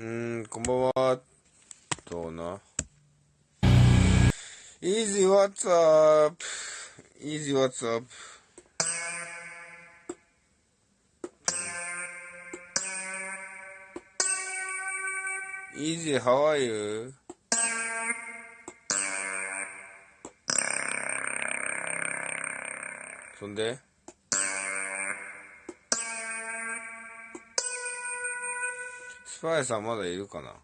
うーん、こんばんは。どうな。Easy, what's up? Easy, what's up? Easy, how are you? そんでスパイさんまだいるかな？